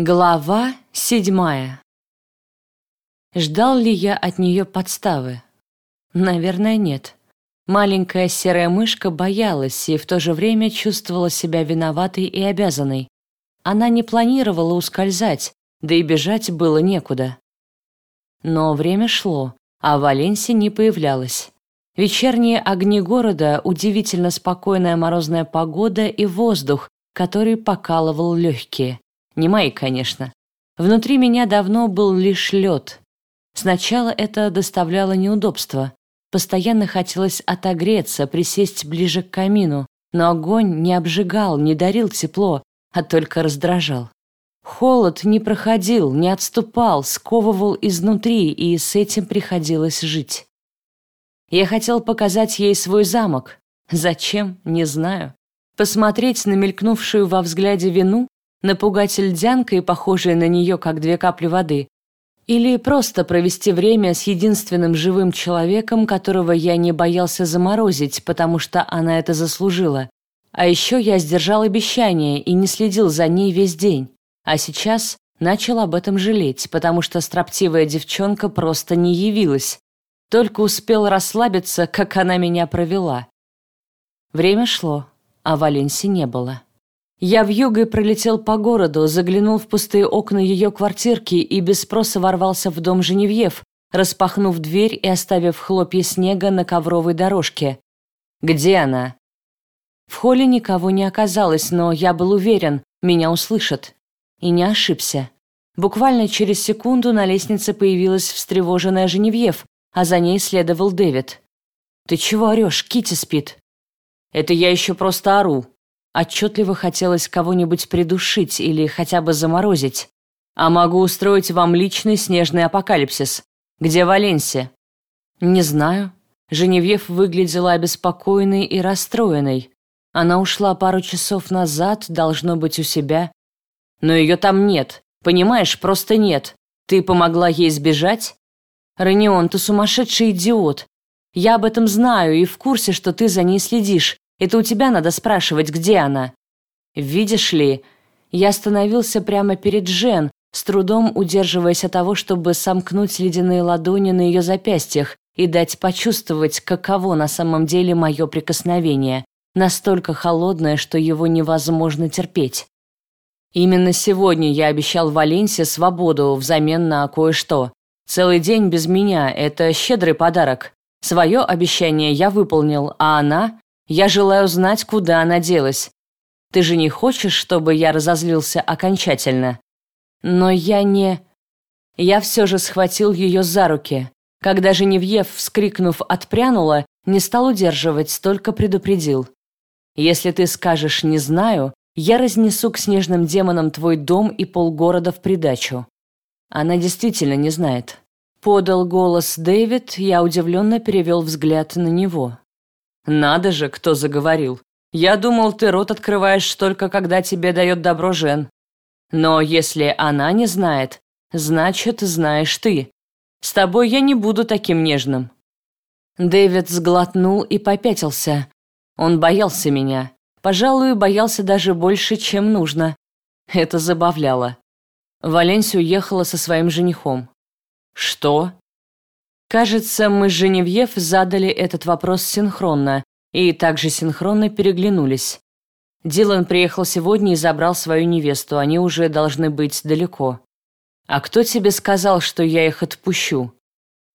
Глава седьмая. Ждал ли я от нее подставы? Наверное, нет. Маленькая серая мышка боялась и в то же время чувствовала себя виноватой и обязанной. Она не планировала ускользать, да и бежать было некуда. Но время шло, а Валенсия не появлялась. Вечерние огни города, удивительно спокойная морозная погода и воздух, который покалывал легкие. Не мои, конечно. Внутри меня давно был лишь лед. Сначала это доставляло неудобства. Постоянно хотелось отогреться, присесть ближе к камину, но огонь не обжигал, не дарил тепло, а только раздражал. Холод не проходил, не отступал, сковывал изнутри, и с этим приходилось жить. Я хотел показать ей свой замок. Зачем, не знаю. Посмотреть на мелькнувшую во взгляде вину напугать льдянкой, похожей на нее, как две капли воды, или просто провести время с единственным живым человеком, которого я не боялся заморозить, потому что она это заслужила. А еще я сдержал обещание и не следил за ней весь день. А сейчас начал об этом жалеть, потому что строптивая девчонка просто не явилась. Только успел расслабиться, как она меня провела. Время шло, а Валенси не было. Я вьюгой пролетел по городу, заглянул в пустые окна ее квартирки и без спроса ворвался в дом Женевьев, распахнув дверь и оставив хлопья снега на ковровой дорожке. «Где она?» В холле никого не оказалось, но я был уверен, меня услышат. И не ошибся. Буквально через секунду на лестнице появилась встревоженная Женевьев, а за ней следовал Дэвид. «Ты чего орешь? Кити спит». «Это я еще просто ору», Отчетливо хотелось кого-нибудь придушить или хотя бы заморозить. А могу устроить вам личный снежный апокалипсис. Где Валенсия? Не знаю. Женевьев выглядела обеспокоенной и расстроенной. Она ушла пару часов назад, должно быть у себя. Но ее там нет. Понимаешь, просто нет. Ты помогла ей сбежать? Ранион, ты сумасшедший идиот. Я об этом знаю и в курсе, что ты за ней следишь. Это у тебя надо спрашивать, где она. Видишь ли, я остановился прямо перед Жен, с трудом удерживаясь от того, чтобы сомкнуть ледяные ладони на ее запястьях и дать почувствовать, каково на самом деле мое прикосновение, настолько холодное, что его невозможно терпеть. Именно сегодня я обещал Валенсии свободу взамен на кое-что. Целый день без меня – это щедрый подарок. Свое обещание я выполнил, а она я желаю знать, куда она делась. Ты же не хочешь, чтобы я разозлился окончательно? Но я не... Я все же схватил ее за руки. Когда Женевьев, вскрикнув, отпрянула, не стал удерживать, только предупредил. «Если ты скажешь «не знаю», я разнесу к снежным демонам твой дом и полгорода в придачу». Она действительно не знает. Подал голос Дэвид, я удивленно перевел взгляд на него. «Надо же, кто заговорил. Я думал, ты рот открываешь только, когда тебе дает добро Жен. Но если она не знает, значит, знаешь ты. С тобой я не буду таким нежным». Дэвид сглотнул и попятился. Он боялся меня. Пожалуй, боялся даже больше, чем нужно. Это забавляло. Валенсия уехала со своим женихом. «Что?» Кажется, мы с Женевьев задали этот вопрос синхронно и также синхронно переглянулись. Дилан приехал сегодня и забрал свою невесту, они уже должны быть далеко. А кто тебе сказал, что я их отпущу?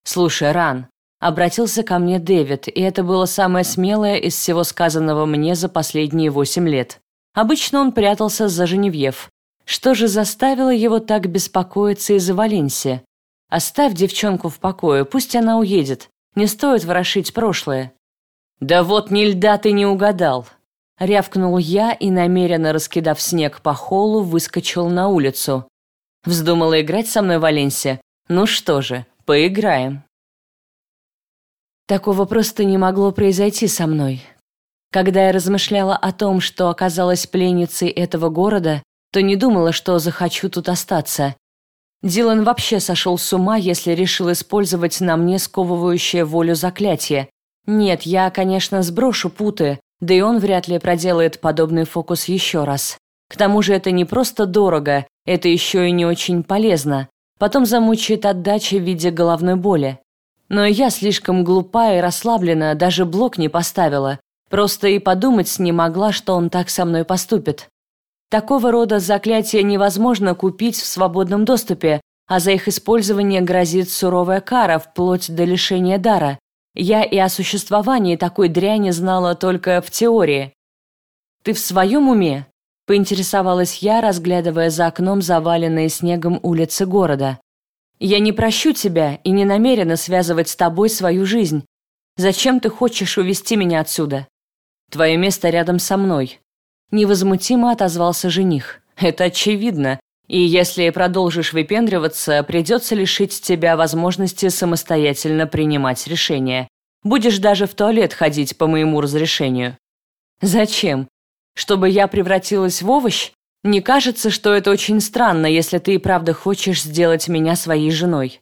Слушай, Ран, обратился ко мне Дэвид, и это было самое смелое из всего сказанного мне за последние восемь лет. Обычно он прятался за Женевьев. Что же заставило его так беспокоиться из-за Валенсии? Оставь девчонку в покое, пусть она уедет. Не стоит ворошить прошлое. Да вот ни льда ты не угадал. Рявкнул я и, намеренно раскидав снег по холлу, выскочил на улицу. Вздумала играть со мной Валенсия? Ну что же, поиграем. Такого просто не могло произойти со мной. Когда я размышляла о том, что оказалась пленницей этого города, то не думала, что захочу тут остаться. Дилан вообще сошел с ума, если решил использовать на мне сковывающее волю заклятие. Нет, я, конечно, сброшу путы, да и он вряд ли проделает подобный фокус еще раз. К тому же это не просто дорого, это еще и не очень полезно. Потом замучает отдача в виде головной боли. Но я слишком глупая и расслаблена, даже блок не поставила. Просто и подумать не могла, что он так со мной поступит. Такого рода заклятия невозможно купить в свободном доступе, а за их использование грозит суровая кара, вплоть до лишения дара. Я и о существовании такой дряни знала только в теории. «Ты в своем уме?» – поинтересовалась я, разглядывая за окном заваленные снегом улицы города. «Я не прощу тебя и не намерена связывать с тобой свою жизнь. Зачем ты хочешь увести меня отсюда? Твое место рядом со мной». Невозмутимо отозвался жених. «Это очевидно. И если продолжишь выпендриваться, придется лишить тебя возможности самостоятельно принимать решения. Будешь даже в туалет ходить по моему разрешению. Зачем? Чтобы я превратилась в овощ? Не кажется, что это очень странно, если ты и правда хочешь сделать меня своей женой?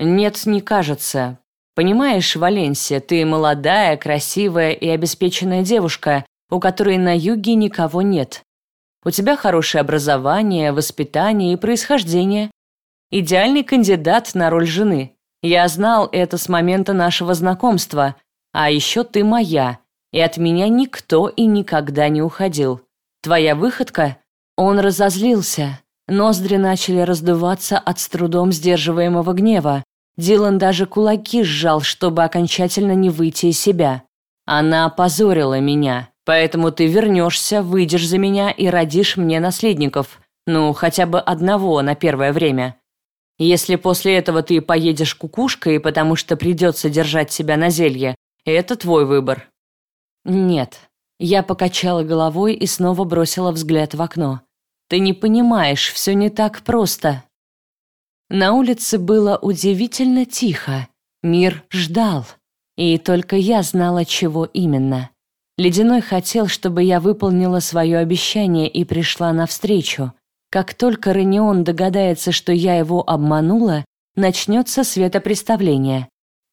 Нет, не кажется. Понимаешь, Валенсия, ты молодая, красивая и обеспеченная девушка, у которой на юге никого нет. У тебя хорошее образование, воспитание и происхождение. Идеальный кандидат на роль жены. Я знал это с момента нашего знакомства. А еще ты моя, и от меня никто и никогда не уходил. Твоя выходка? Он разозлился. Ноздри начали раздуваться от с трудом сдерживаемого гнева. Дилан даже кулаки сжал, чтобы окончательно не выйти из себя. Она опозорила меня. Поэтому ты вернешься, выйдешь за меня и родишь мне наследников. Ну, хотя бы одного на первое время. Если после этого ты поедешь кукушкой, потому что придется держать себя на зелье, это твой выбор». «Нет». Я покачала головой и снова бросила взгляд в окно. «Ты не понимаешь, все не так просто». На улице было удивительно тихо. Мир ждал. И только я знала, чего именно. Ледяной хотел, чтобы я выполнила свое обещание и пришла навстречу. Как только Ренион догадается, что я его обманула, начнется светопреставление.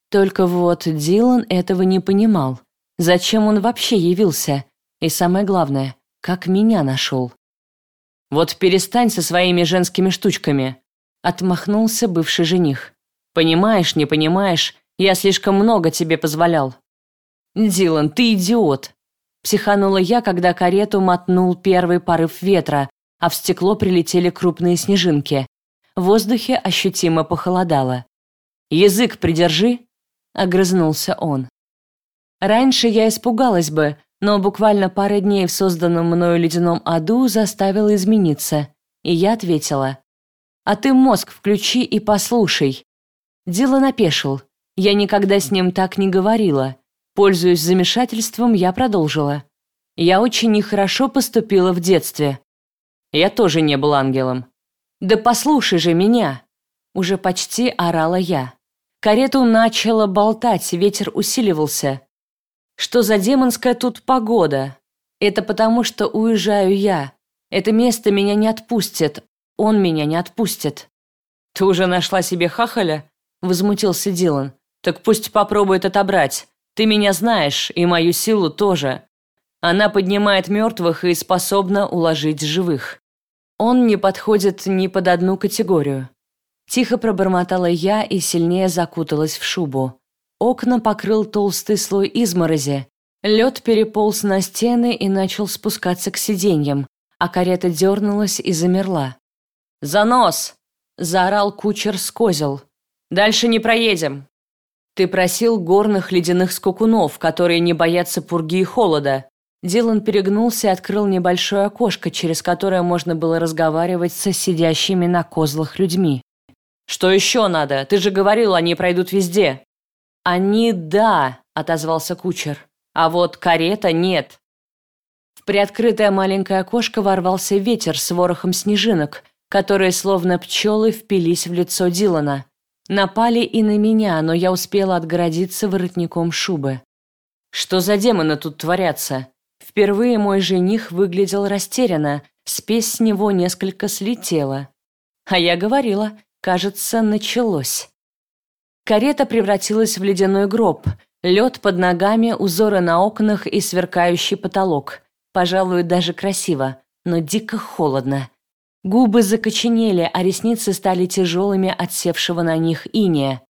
Только вот Дилан этого не понимал. Зачем он вообще явился? И самое главное, как меня нашел? «Вот перестань со своими женскими штучками», — отмахнулся бывший жених. «Понимаешь, не понимаешь, я слишком много тебе позволял». «Дилан, ты идиот!» Психанула я, когда карету мотнул первый порыв ветра, а в стекло прилетели крупные снежинки. В воздухе ощутимо похолодало. «Язык придержи!» — огрызнулся он. Раньше я испугалась бы, но буквально пара дней в созданном мною ледяном аду заставила измениться, и я ответила. «А ты мозг включи и послушай». Дело напешил. Я никогда с ним так не говорила. Пользуясь замешательством, я продолжила. Я очень нехорошо поступила в детстве. Я тоже не был ангелом. Да послушай же меня. Уже почти орала я. Карету начала болтать, ветер усиливался. Что за демонская тут погода? Это потому, что уезжаю я. Это место меня не отпустит. Он меня не отпустит. Ты уже нашла себе хахаля? Возмутился Дилан. Так пусть попробует отобрать. Ты меня знаешь, и мою силу тоже. Она поднимает мертвых и способна уложить живых. Он не подходит ни под одну категорию. Тихо пробормотала я и сильнее закуталась в шубу. Окна покрыл толстый слой изморози. Лед переполз на стены и начал спускаться к сиденьям, а карета дернулась и замерла. «Занос!» – заорал кучер с козел. «Дальше не проедем!» Ты просил горных ледяных скакунов, которые не боятся пурги и холода. Дилан перегнулся и открыл небольшое окошко, через которое можно было разговаривать со сидящими на козлах людьми. «Что еще надо? Ты же говорил, они пройдут везде». «Они – да», – отозвался кучер. «А вот карета – нет». В приоткрытое маленькое окошко ворвался ветер с ворохом снежинок, которые словно пчелы впились в лицо Дилана. Напали и на меня, но я успела отгородиться воротником шубы. Что за демоны тут творятся? Впервые мой жених выглядел растерянно, спесь с него несколько слетела. А я говорила, кажется, началось. Карета превратилась в ледяной гроб, лед под ногами, узоры на окнах и сверкающий потолок. Пожалуй, даже красиво. но дико холодно. Губы закоченели, а ресницы стали тяжелыми от севшего на них иния.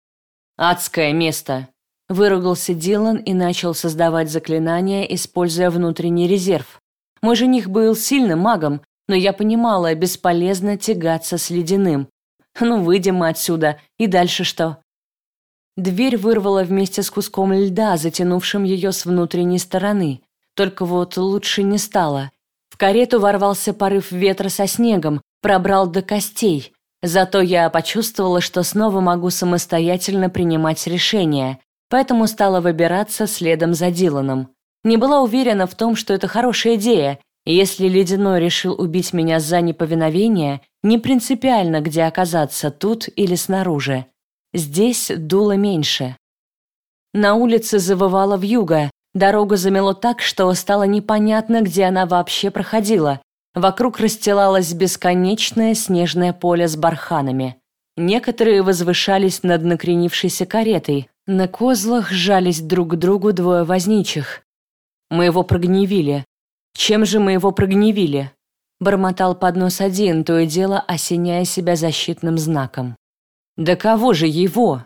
«Адское место!» – выругался Дилан и начал создавать заклинания, используя внутренний резерв. Мой жених был сильным магом, но я понимала, бесполезно тягаться с ледяным. Ну, выйдем мы отсюда, и дальше что? Дверь вырвала вместе с куском льда, затянувшим ее с внутренней стороны. Только вот лучше не стало. В карету ворвался порыв ветра со снегом, пробрал до костей. Зато я почувствовала, что снова могу самостоятельно принимать решения, поэтому стала выбираться следом за Диланом. Не была уверена в том, что это хорошая идея, если Ледяной решил убить меня за неповиновение, не принципиально, где оказаться, тут или снаружи. Здесь дуло меньше. На улице завывало вьюга, дорога замело так, что стало непонятно, где она вообще проходила. Вокруг расстилалось бесконечное снежное поле с барханами. Некоторые возвышались над накренившейся каретой. На козлах сжались друг к другу двое возничих. Мы его прогневили. Чем же мы его прогневили? Бормотал под нос один, то и дело осеняя себя защитным знаком. «Да кого же его?»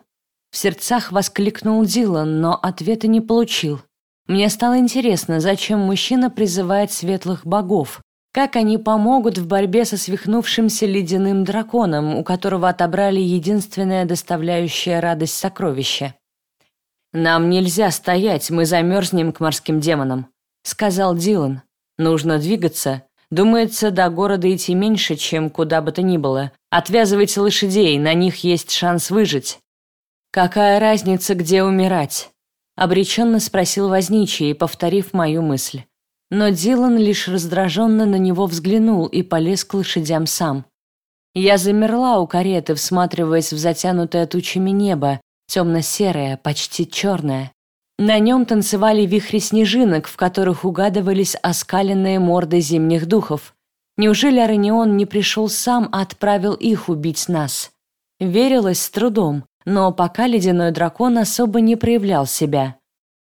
В сердцах воскликнул Дилан, но ответа не получил. Мне стало интересно, зачем мужчина призывает светлых богов, как они помогут в борьбе со свихнувшимся ледяным драконом, у которого отобрали единственное доставляющее радость сокровище. «Нам нельзя стоять, мы замерзнем к морским демонам», — сказал Дилан. «Нужно двигаться, Думается, до города идти меньше, чем куда бы то ни было. Отвязывайте лошадей, на них есть шанс выжить. Какая разница, где умирать? Обреченно спросил возничий, повторив мою мысль. Но Дилан лишь раздраженно на него взглянул и полез к лошадям сам. Я замерла у кареты, всматриваясь в затянутое тучами небо, темно-серое, почти черное. На нем танцевали вихри снежинок, в которых угадывались оскаленные морды зимних духов. Неужели Аранион не пришел сам, а отправил их убить нас? Верилось с трудом, но пока ледяной дракон особо не проявлял себя.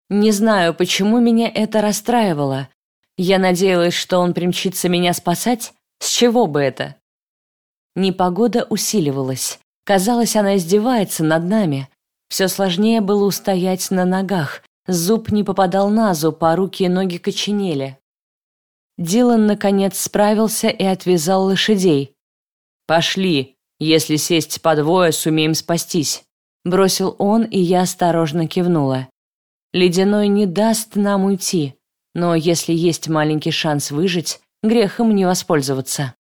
Не знаю, почему меня это расстраивало. Я надеялась, что он примчится меня спасать. С чего бы это? Непогода усиливалась. Казалось, она издевается над нами. Все сложнее было устоять на ногах. Зуб не попадал на зуб, а руки и ноги коченели. Дилан, наконец, справился и отвязал лошадей. «Пошли. Если сесть по двое, сумеем спастись», — бросил он, и я осторожно кивнула. «Ледяной не даст нам уйти, но если есть маленький шанс выжить, грехом не воспользоваться».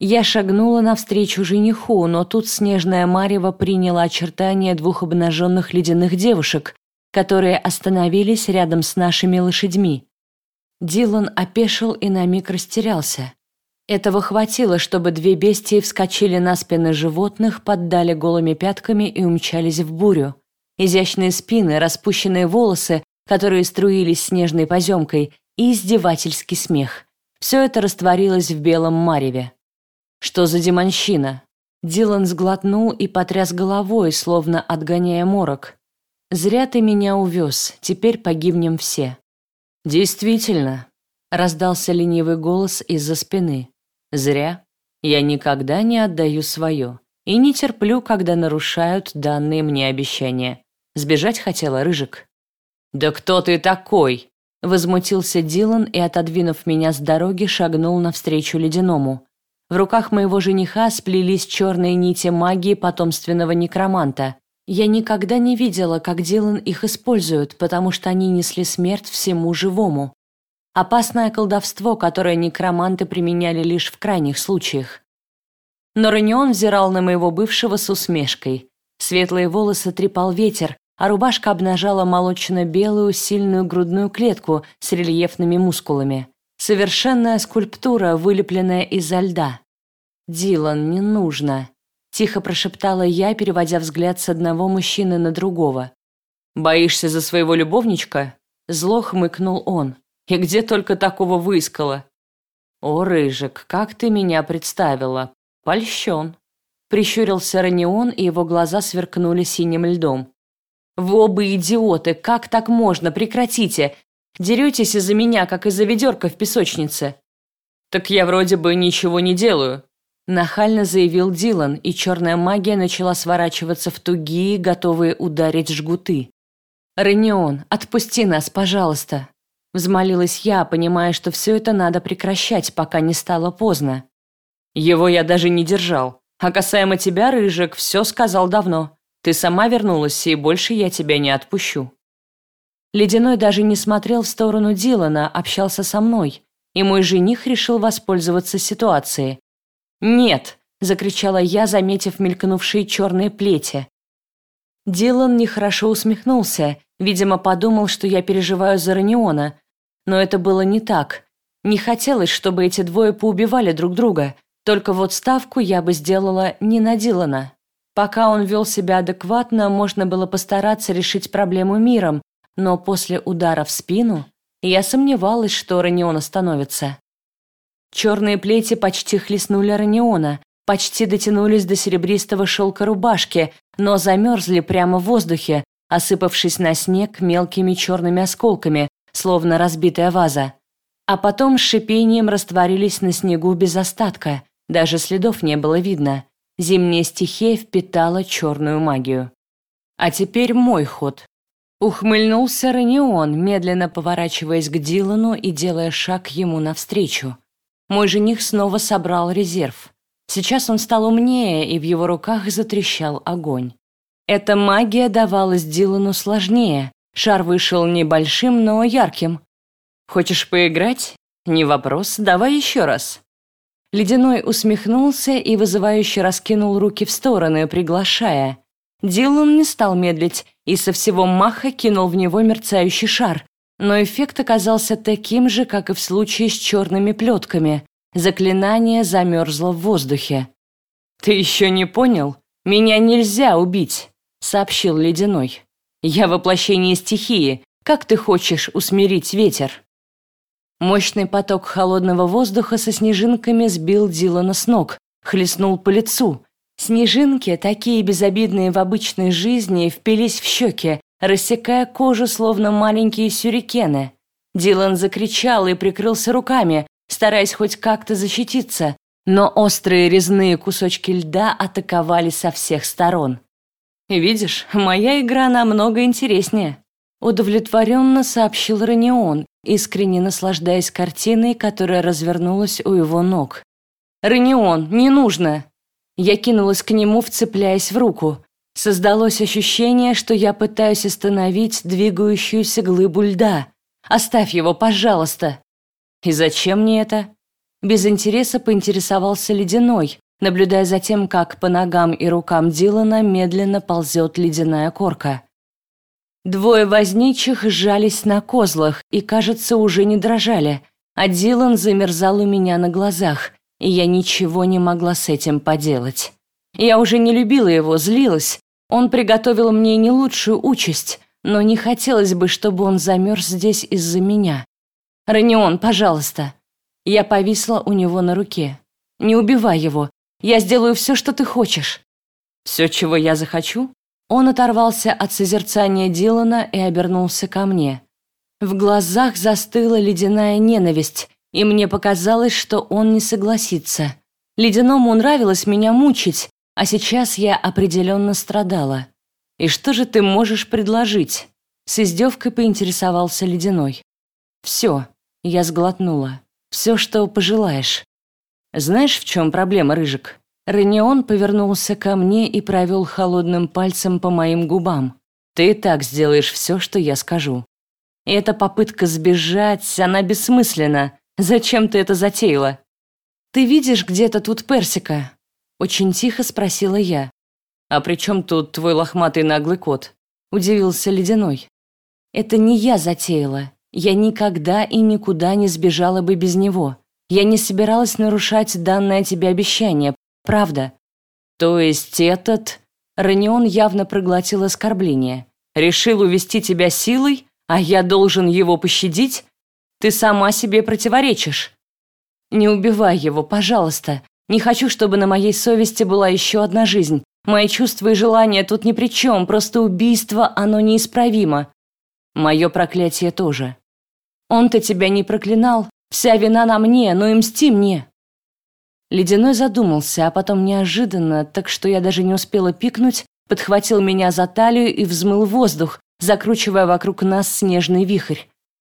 Я шагнула навстречу жениху, но тут снежная марево приняла очертания двух обнаженных ледяных девушек, которые остановились рядом с нашими лошадьми. Дилан опешил и на миг растерялся. Этого хватило, чтобы две бестии вскочили на спины животных, поддали голыми пятками и умчались в бурю. Изящные спины, распущенные волосы, которые струились снежной поземкой, и издевательский смех. Все это растворилось в белом мареве. Что за демонщина? Дилан сглотнул и потряс головой, словно отгоняя морок. «Зря ты меня увез, теперь погибнем все». «Действительно», — раздался ленивый голос из-за спины. «Зря. Я никогда не отдаю свое и не терплю, когда нарушают данные мне обещания. Сбежать хотела Рыжик». «Да кто ты такой?» Возмутился Дилан и, отодвинув меня с дороги, шагнул навстречу ледяному. В руках моего жениха сплелись черные нити магии потомственного некроманта. Я никогда не видела, как Дилан их использует, потому что они несли смерть всему живому. Опасное колдовство, которое некроманты применяли лишь в крайних случаях. Но Ранион взирал на моего бывшего с усмешкой. Светлые волосы трепал ветер, а рубашка обнажала молочно-белую сильную грудную клетку с рельефными мускулами. Совершенная скульптура, вылепленная изо льда. «Дилан, не нужно», — тихо прошептала я, переводя взгляд с одного мужчины на другого. «Боишься за своего любовничка?» Зло хмыкнул он. «И где только такого выискала?» «О, Рыжик, как ты меня представила! Польщен!» Прищурился Ранион, и его глаза сверкнули синим льдом. «Вы оба идиоты! Как так можно? Прекратите! Деретесь из-за меня, как из-за ведерка в песочнице. «Так я вроде бы ничего не делаю», – нахально заявил Дилан, и черная магия начала сворачиваться в тугие, готовые ударить жгуты. «Ренион, отпусти нас, пожалуйста», – взмолилась я, понимая, что все это надо прекращать, пока не стало поздно. «Его я даже не держал. А касаемо тебя, Рыжик, все сказал давно. Ты сама вернулась, и больше я тебя не отпущу». Ледяной даже не смотрел в сторону Дилана, общался со мной, и мой жених решил воспользоваться ситуацией. «Нет!» – закричала я, заметив мелькнувшие черные плети. Дилан нехорошо усмехнулся, видимо, подумал, что я переживаю за Раниона. Но это было не так. Не хотелось, чтобы эти двое поубивали друг друга, только вот ставку я бы сделала не на Дилана. Пока он вел себя адекватно, можно было постараться решить проблему миром, но после удара в спину я сомневалась, что Ранион остановится. Черные плети почти хлестнули Раниона, почти дотянулись до серебристого шелка рубашки, но замерзли прямо в воздухе, осыпавшись на снег мелкими черными осколками, словно разбитая ваза. А потом с шипением растворились на снегу без остатка, даже следов не было видно. Зимняя стихия впитала черную магию. А теперь мой ход. Ухмыльнулся Ранион, медленно поворачиваясь к Дилану и делая шаг ему навстречу. Мой жених снова собрал резерв. Сейчас он стал умнее, и в его руках затрещал огонь. Эта магия давалась Дилану сложнее. Шар вышел небольшим, но ярким. «Хочешь поиграть? Не вопрос, давай еще раз». Ледяной усмехнулся и вызывающе раскинул руки в стороны, приглашая. Дилан не стал медлить и со всего маха кинул в него мерцающий шар, но эффект оказался таким же, как и в случае с черными плетками. Заклинание замерзло в воздухе. «Ты еще не понял? Меня нельзя убить», — сообщил Ледяной. «Я воплощение стихии. Как ты хочешь усмирить ветер?» Мощный поток холодного воздуха со снежинками сбил Дилана с ног, хлестнул по лицу, Снежинки, такие безобидные в обычной жизни, впились в щеки, рассекая кожу, словно маленькие сюрикены. Дилан закричал и прикрылся руками, стараясь хоть как-то защититься, но острые резные кусочки льда атаковали со всех сторон. «Видишь, моя игра намного интереснее», — удовлетворенно сообщил Ранион, искренне наслаждаясь картиной, которая развернулась у его ног. «Ранион, не нужно!» Я кинулась к нему, вцепляясь в руку. Создалось ощущение, что я пытаюсь остановить двигающуюся глыбу льда. «Оставь его, пожалуйста!» «И зачем мне это?» Без интереса поинтересовался Ледяной, наблюдая за тем, как по ногам и рукам Дилана медленно ползет ледяная корка. Двое возничих сжались на козлах и, кажется, уже не дрожали, а Дилан замерзал у меня на глазах, и я ничего не могла с этим поделать. Я уже не любила его, злилась. Он приготовил мне не лучшую участь, но не хотелось бы, чтобы он замерз здесь из-за меня. «Ранион, пожалуйста». Я повисла у него на руке. «Не убивай его. Я сделаю все, что ты хочешь». «Все, чего я захочу?» Он оторвался от созерцания Дилана и обернулся ко мне. В глазах застыла ледяная ненависть, и мне показалось, что он не согласится. Ледяному нравилось меня мучить, а сейчас я определенно страдала. «И что же ты можешь предложить?» С издевкой поинтересовался Ледяной. «Все», — я сглотнула. «Все, что пожелаешь». «Знаешь, в чем проблема, Рыжик?» Ренион повернулся ко мне и провел холодным пальцем по моим губам. «Ты так сделаешь все, что я скажу. И эта попытка сбежать, она бессмысленна. Зачем ты это затеяла? Ты видишь где-то тут персика? Очень тихо спросила я. А при чем тут твой лохматый наглый кот? Удивился Ледяной. Это не я затеяла. Я никогда и никуда не сбежала бы без него. Я не собиралась нарушать данное тебе обещание, правда. То есть этот... Ранион явно проглотил оскорбление. Решил увести тебя силой, а я должен его пощадить? Ты сама себе противоречишь. Не убивай его, пожалуйста. Не хочу, чтобы на моей совести была еще одна жизнь. Мои чувства и желания тут ни при чем, просто убийство, оно неисправимо. Мое проклятие тоже. Он-то тебя не проклинал, Вся вина на мне, но и мсти мне!» Ледяной задумался, а потом неожиданно, так что я даже не успела пикнуть, подхватил меня за талию и взмыл воздух, закручивая вокруг нас снежный вихрь.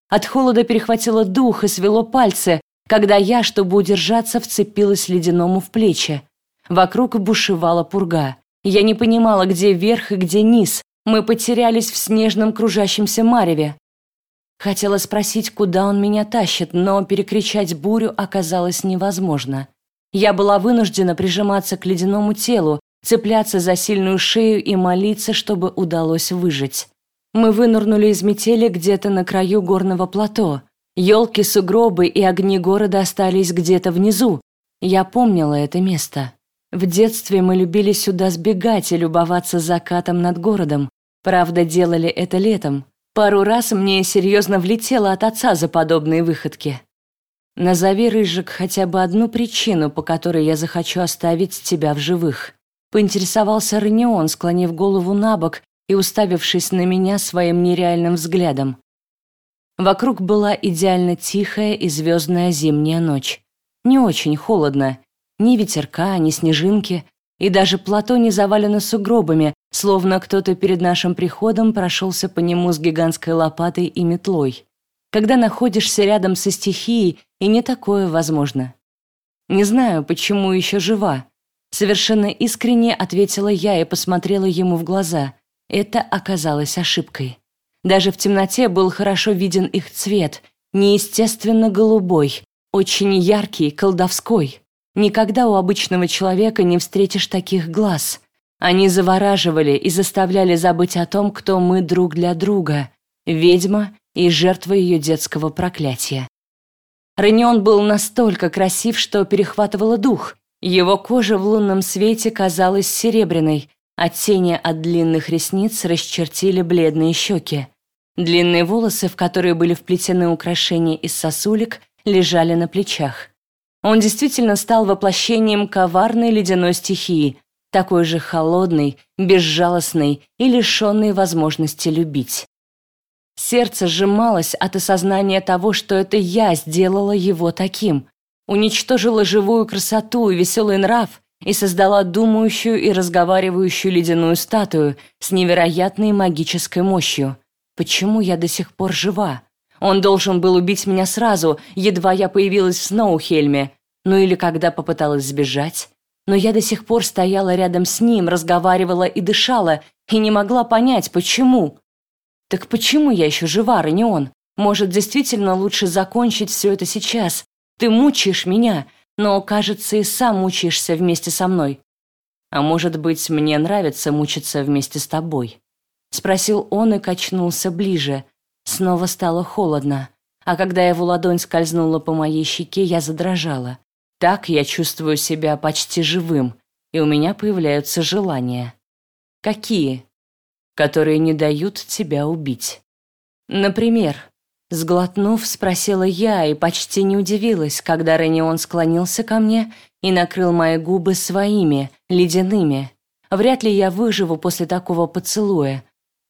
От холода перехватило дух и свело пальцы, когда я, чтобы удержаться, вцепилась ледяному в плечи. Вокруг бушевала пурга. Я не понимала, где верх и где низ. Мы потерялись в снежном кружащемся мареве. Хотела спросить, куда он меня тащит, но перекричать бурю оказалось невозможно. Я была вынуждена прижиматься к ледяному телу, цепляться за сильную шею и молиться, чтобы удалось выжить. Мы вынырнули из метели где-то на краю горного плато. Елки, сугробы и огни города остались где-то внизу. Я помнила это место. В детстве мы любили сюда сбегать и любоваться закатом над городом. Правда, делали это летом. Пару раз мне серьезно влетело от отца за подобные выходки. Назови, Рыжик, хотя бы одну причину, по которой я захочу оставить тебя в живых. Поинтересовался Ренион, склонив голову на бок и уставившись на меня своим нереальным взглядом. Вокруг была идеально тихая и звездная зимняя ночь. Не очень холодно, ни ветерка, ни снежинки, и даже плато не завалено сугробами, словно кто-то перед нашим приходом прошелся по нему с гигантской лопатой и метлой. Когда находишься рядом со стихией, и не такое возможно. Не знаю, почему еще жива. Совершенно искренне ответила я и посмотрела ему в глаза. Это оказалось ошибкой. Даже в темноте был хорошо виден их цвет, неестественно голубой, очень яркий, колдовской. Никогда у обычного человека не встретишь таких глаз. Они завораживали и заставляли забыть о том, кто мы друг для друга. Ведьма и жертва ее детского проклятия. Ренион был настолько красив, что перехватывало дух. Его кожа в лунном свете казалась серебряной, а тени от длинных ресниц расчертили бледные щеки. Длинные волосы, в которые были вплетены украшения из сосулек, лежали на плечах. Он действительно стал воплощением коварной ледяной стихии, такой же холодной, безжалостной и лишенной возможности любить. Сердце сжималось от осознания того, что это я сделала его таким, уничтожила живую красоту и веселый нрав и создала думающую и разговаривающую ледяную статую с невероятной магической мощью. Почему я до сих пор жива? Он должен был убить меня сразу, едва я появилась в Сноухельме, ну или когда попыталась сбежать. Но я до сих пор стояла рядом с ним, разговаривала и дышала, и не могла понять, почему. Так почему я еще жива, Ранион? Может, действительно лучше закончить все это сейчас? Ты мучаешь меня, но, кажется, и сам мучаешься вместе со мной. А может быть, мне нравится мучиться вместе с тобой? Спросил он и качнулся ближе. Снова стало холодно. А когда его ладонь скользнула по моей щеке, я задрожала. Так я чувствую себя почти живым, и у меня появляются желания. Какие? Которые не дают тебя убить. Например, сглотнув, спросила я и почти не удивилась, когда Ренион склонился ко мне и накрыл мои губы своими, ледяными. Вряд ли я выживу после такого поцелуя,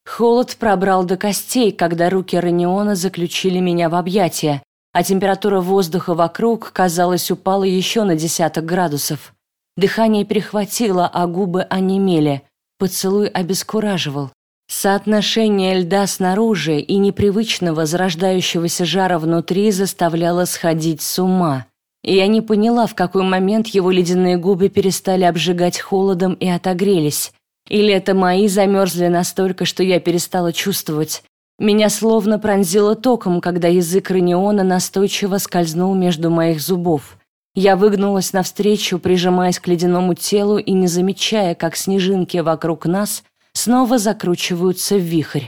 Холод пробрал до костей, когда руки Раниона заключили меня в объятия, а температура воздуха вокруг, казалось, упала еще на десяток градусов. Дыхание перехватило, а губы онемели. Поцелуй обескураживал. Соотношение льда снаружи и непривычного зарождающегося жара внутри заставляло сходить с ума. И я не поняла, в какой момент его ледяные губы перестали обжигать холодом и отогрелись. Или это мои замерзли настолько, что я перестала чувствовать. Меня словно пронзило током, когда язык раниона настойчиво скользнул между моих зубов. Я выгнулась навстречу, прижимаясь к ледяному телу и не замечая, как снежинки вокруг нас снова закручиваются в вихрь.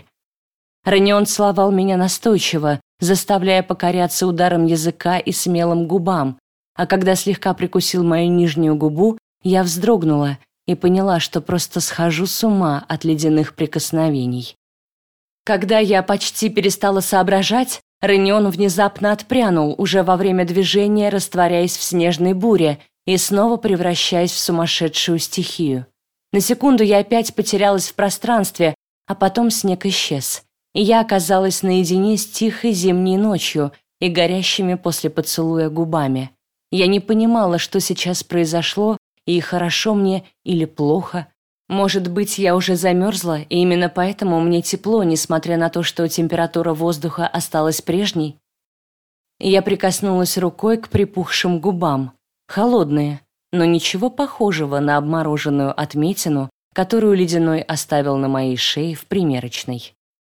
Ранион целовал меня настойчиво, заставляя покоряться ударом языка и смелым губам, а когда слегка прикусил мою нижнюю губу, я вздрогнула и поняла, что просто схожу с ума от ледяных прикосновений. Когда я почти перестала соображать, Ренион внезапно отпрянул, уже во время движения растворяясь в снежной буре и снова превращаясь в сумасшедшую стихию. На секунду я опять потерялась в пространстве, а потом снег исчез, и я оказалась наедине с тихой зимней ночью, и горящими после поцелуя губами. Я не понимала, что сейчас произошло, и хорошо мне или плохо. Может быть, я уже замерзла, и именно поэтому мне тепло, несмотря на то, что температура воздуха осталась прежней. Я прикоснулась рукой к припухшим губам. Холодные, но ничего похожего на обмороженную отметину, которую Ледяной оставил на моей шее в примерочной.